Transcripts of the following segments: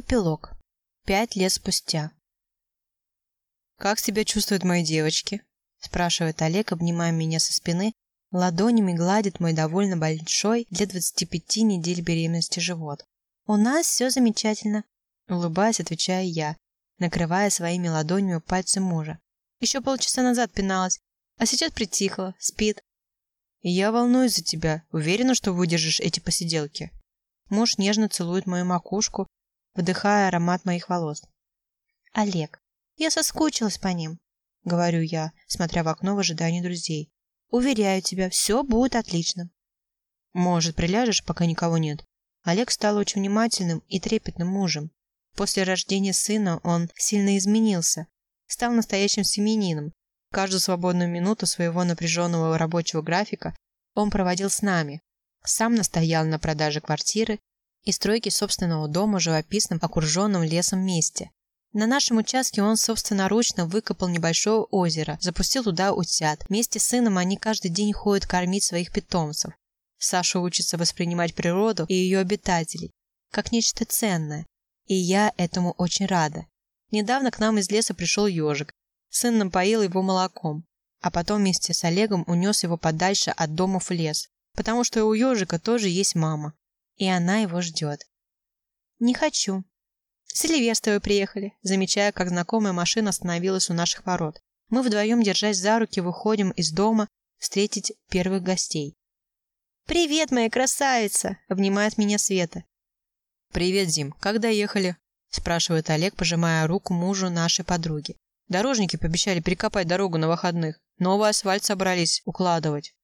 Эпилог. Пять лет спустя. «Как себя чувствуют мои девочки?» – спрашивает Олег, обнимая меня со спины, ладонями гладит мой довольно большой для 25 недель беременности живот. «У нас все замечательно», – улыбаясь, отвечаю я, накрывая своими ладонями пальцы мужа. Еще полчаса назад пиналась, а сейчас притихла, спит. «Я волнуюсь за тебя, уверена, что выдержишь эти посиделки». Муж нежно целует мою макушку, вдыхая аромат моих волос. «Олег, я соскучилась по ним», — говорю я, смотря в окно в ожидании друзей. «Уверяю тебя, все будет отлично». «Может, приляжешь, пока никого нет?» Олег стал очень внимательным и трепетным мужем. После рождения сына он сильно изменился, стал настоящим семьянином. Каждую свободную минуту своего напряженного рабочего графика он проводил с нами. Сам настоял на продаже квартиры и стройки собственного дома в живописном окруженном лесом месте. На нашем участке он собственноручно выкопал небольшое озеро, запустил туда утят. Вместе с сыном они каждый день ходят кормить своих питомцев. Саша учится воспринимать природу и ее обитателей как нечто ценное, и я этому очень рада. Недавно к нам из леса пришел ежик. Сын напоил его молоком, а потом вместе с Олегом унес его подальше от домов в лес, потому что у ежика тоже есть мама и она его ждет. «Не хочу». С Сильвестровой приехали, замечая, как знакомая машина остановилась у наших ворот. Мы вдвоем, держась за руки, выходим из дома встретить первых гостей. «Привет, моя красавица!» – обнимает меня Света. «Привет, Зим. Когда ехали?» – спрашивает Олег, пожимая руку мужу нашей подруги. Дорожники пообещали перекопать дорогу на выходных. Новый асфальт собрались укладывать.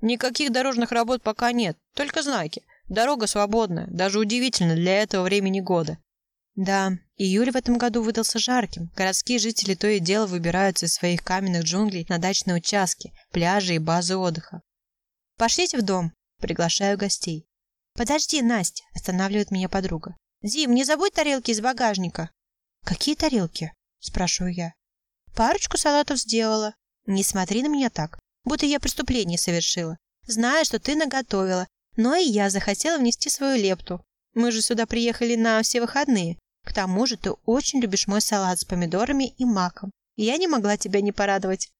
Никаких дорожных работ пока нет, только знаки. Дорога свободная, даже удивительно для этого времени года. Да, июль в этом году выдался жарким. Городские жители то и дело выбираются из своих каменных джунглей на дачные участки, пляжи и базы отдыха. «Пошлите в дом», — приглашаю гостей. «Подожди, Настя», — останавливает меня подруга. «Зим, не забудь тарелки из багажника». «Какие тарелки?» — спрашиваю я. «Парочку салатов сделала. Не смотри на меня так, будто я преступление совершила. Знаю, что ты наготовила, но и я захотела внести свою лепту. Мы же сюда приехали на все выходные. К тому же ты очень любишь мой салат с помидорами и маком. И я не могла тебя не порадовать.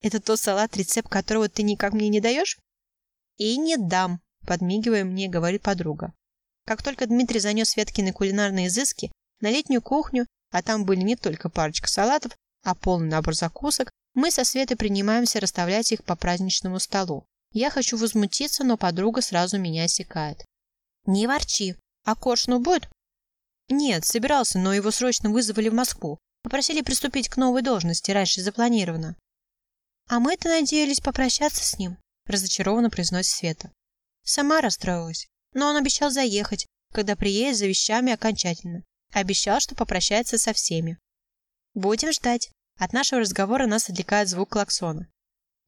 Это тот салат, рецепт которого ты никак мне не даешь? И не дам, подмигивая мне, говорит подруга. Как только Дмитрий занес Светкины кулинарные изыски на летнюю кухню, а там были не только парочка салатов, а полный набор закусок, мы со Светой принимаемся расставлять их по праздничному столу. Я хочу возмутиться, но подруга сразу меня осекает. «Не ворчи. А Коршунов будет?» «Нет, собирался, но его срочно вызвали в Москву. Попросили приступить к новой должности раньше запланировано». «А мы-то надеялись попрощаться с ним», – разочарованно произносит Света. Сама расстроилась, но он обещал заехать, когда приедет за вещами окончательно. Обещал, что попрощается со всеми. Будем ждать. От нашего разговора нас отвлекает звук клаксона.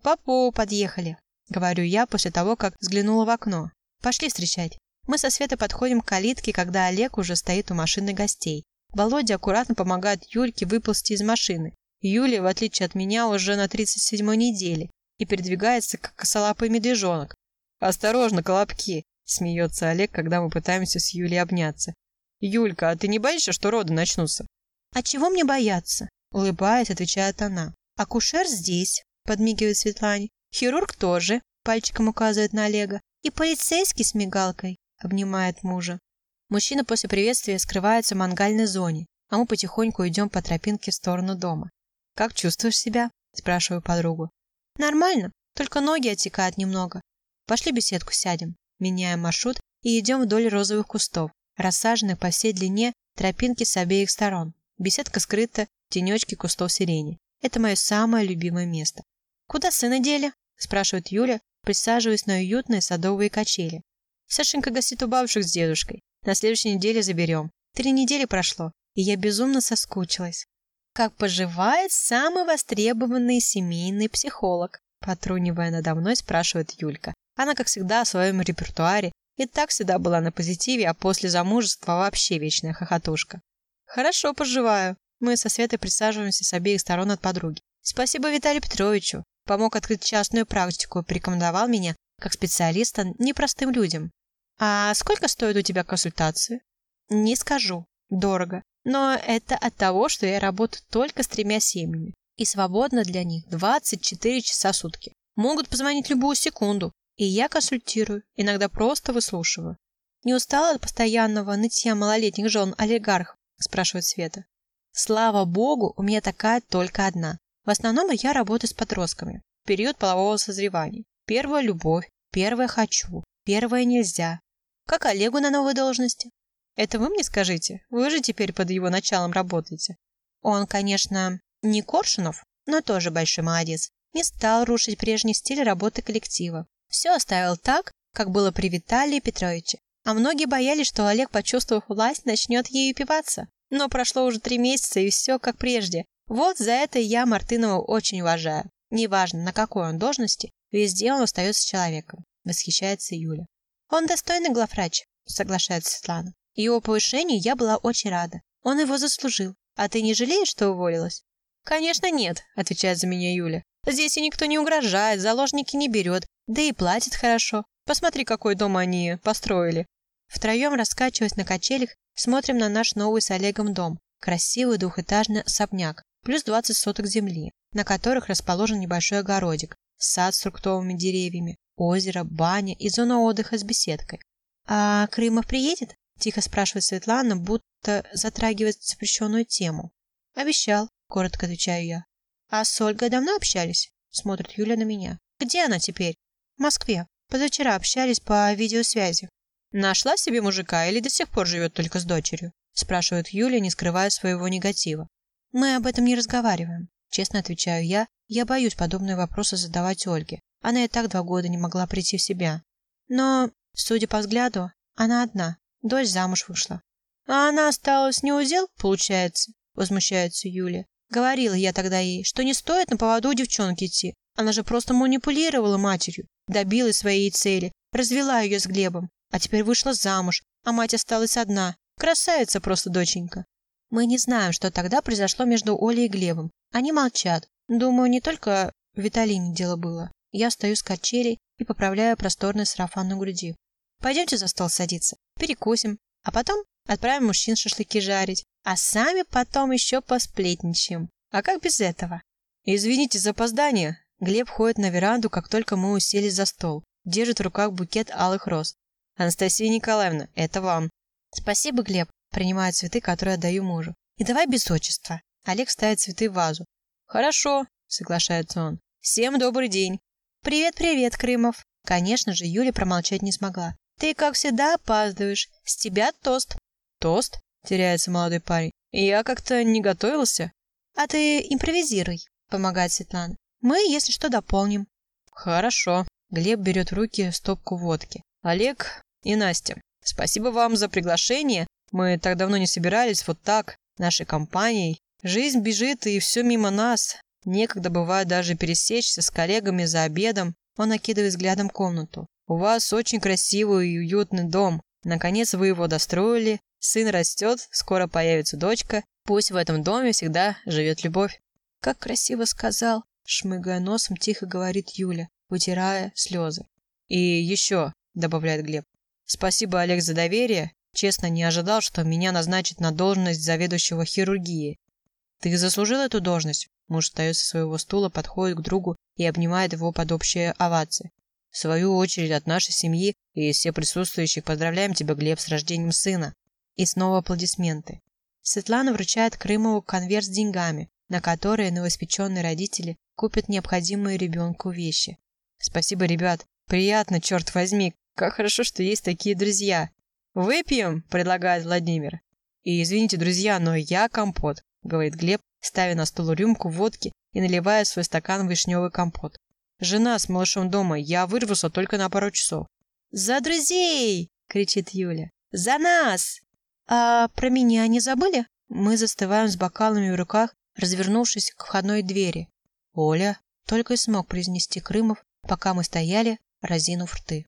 «Папу, подъехали!» Говорю я после того, как взглянула в окно. Пошли встречать. Мы со Светой подходим к калитке, когда Олег уже стоит у машины гостей. Володя аккуратно помогает Юльке выползти из машины. Юля, в отличие от меня, уже на 37-й неделе и передвигается, как косолапый медвежонок. «Осторожно, колобки!» – смеется Олег, когда мы пытаемся с Юлей обняться. «Юлька, а ты не боишься, что роды начнутся?» «А чего мне бояться?» – улыбаясь, отвечает она. «Акушер здесь», – подмигивает Светлане. Хирург тоже, пальчиком указывает на Олега. И полицейский с мигалкой обнимает мужа. Мужчина после приветствия скрывается в мангальной зоне, а мы потихоньку идем по тропинке в сторону дома. «Как чувствуешь себя?» – спрашиваю подругу. «Нормально, только ноги отекают немного. Пошли беседку сядем». Меняем маршрут и идем вдоль розовых кустов, рассаженных по всей длине тропинки с обеих сторон. Беседка скрыта в тенечке кустов сирени. Это мое самое любимое место. «Куда сына дели?» – спрашивает Юля, присаживаясь на уютные садовые качели. «Сашенька гостит у бабушек с дедушкой. На следующей неделе заберем. Три недели прошло, и я безумно соскучилась». «Как поживает самый востребованный семейный психолог?» Потрунивая надо мной, спрашивает Юлька. Она, как всегда, о своем репертуаре и так всегда была на позитиве, а после замужества вообще вечная хохотушка. «Хорошо поживаю». Мы со Светой присаживаемся с обеих сторон от подруги. Спасибо Виталию Петровичу помог открыть частную практику порекомендовал меня как специалиста непростым людям. А сколько стоит у тебя консультации? Не скажу. Дорого. Но это от того, что я работаю только с тремя семьями. И свободно для них 24 часа в сутки. Могут позвонить любую секунду. И я консультирую, иногда просто выслушиваю. «Не устала от постоянного нытья малолетних жен олигархов?» – спрашивает Света. «Слава богу, у меня такая только одна. В основном я работаю с подростками. Период полового созревания. Первая любовь, первая хочу, первая нельзя. Как Олегу на новой должности? Это вы мне скажите? Вы же теперь под его началом работаете. Он, конечно, не Коршунов, но тоже большой молодец. Не стал рушить прежний стиль работы коллектива. Все оставил так, как было при Виталии Петровиче. А многие боялись, что Олег, почувствовав власть, начнет ею пиваться. Но прошло уже три месяца, и все как прежде. Вот за это я Мартынова очень уважаю. Неважно, на какой он должности, везде он остается человеком. Восхищается Юля. Он достойный главврач, соглашается Светлана. Его повышению я была очень рада. Он его заслужил. А ты не жалеешь, что уволилась? Конечно, нет, отвечает за меня Юля. Здесь и никто не угрожает, заложники не берет, да и платит хорошо. Посмотри, какой дом они построили. Втроем, раскачиваясь на качелях, смотрим на наш новый с Олегом дом. Красивый двухэтажный особняк, плюс 20 соток земли, на которых расположен небольшой огородик, сад с фруктовыми деревьями, озеро, баня и зона отдыха с беседкой. «А Крымов приедет?» – тихо спрашивает Светлана, будто затрагивает запрещенную тему. «Обещал», – коротко отвечаю я. «А с Ольгой давно общались?» – смотрит Юля на меня. «Где она теперь?» «В Москве. Позавчера общались по видеосвязи». «Нашла себе мужика или до сих пор живет только с дочерью?» – спрашивает Юля, не скрывая своего негатива. «Мы об этом не разговариваем», – честно отвечаю я. Я боюсь подобные вопросы задавать Ольге. Она и так два года не могла прийти в себя. Но, судя по взгляду, она одна. Дочь замуж вышла. А она осталась не удел, получается? Возмущается Юля. Говорила я тогда ей, что не стоит на поводу у девчонки идти. Она же просто манипулировала матерью, добилась своей цели, развела ее с Глебом, а теперь вышла замуж, а мать осталась одна. Красавица просто доченька. Мы не знаем, что тогда произошло между Олей и Глебом. Они молчат. Думаю, не только в Виталине дело было. Я встаю с качелей и поправляю просторный сарафан на груди. Пойдемте за стол садиться, перекусим, а потом отправим мужчин шашлыки жарить, а сами потом еще посплетничаем. А как без этого? Извините за опоздание. Глеб ходит на веранду, как только мы уселись за стол. Держит в руках букет алых роз. Анастасия Николаевна, это вам. Спасибо, Глеб. Принимаю цветы, которые отдаю мужу. И давай без отчества. Олег ставит цветы в вазу. Хорошо, соглашается он. Всем добрый день. Привет-привет, Крымов. Конечно же, Юля промолчать не смогла. Ты, как всегда, опаздываешь. С тебя тост. Тост? Теряется молодой парень. Я как-то не готовился. А ты импровизируй, помогает Светлана. Мы, если что, дополним. Хорошо. Глеб берет в руки стопку водки. Олег и Настя, спасибо вам за приглашение. Мы так давно не собирались вот так, нашей компанией. Жизнь бежит, и все мимо нас. Некогда бывает даже пересечься с коллегами за обедом. Он окидывает взглядом комнату. У вас очень красивый и уютный дом. Наконец вы его достроили. Сын растет, скоро появится дочка. Пусть в этом доме всегда живет любовь. Как красиво сказал, шмыгая носом, тихо говорит Юля, вытирая слезы. И еще, добавляет Глеб. Спасибо, Олег, за доверие. Честно, не ожидал, что меня назначат на должность заведующего хирургии. Ты заслужил эту должность? Муж встает со своего стула, подходит к другу и обнимает его под общие овации. В свою очередь от нашей семьи и все присутствующих поздравляем тебя, Глеб, с рождением сына. И снова аплодисменты. Светлана вручает Крымову конверт с деньгами, на которые новоиспеченные родители купят необходимые ребенку вещи. Спасибо, ребят. Приятно, черт возьми. Как хорошо, что есть такие друзья. Выпьем, предлагает Владимир. И извините, друзья, но я компот, говорит Глеб, ставя на стол рюмку водки и наливая свой стакан вишневый компот. «Жена с малышом дома, я вырвался только на пару часов». «За друзей!» — кричит Юля. «За нас!» «А про меня не забыли?» Мы застываем с бокалами в руках, развернувшись к входной двери. «Оля!» — только и смог произнести Крымов, пока мы стояли, разинув рты.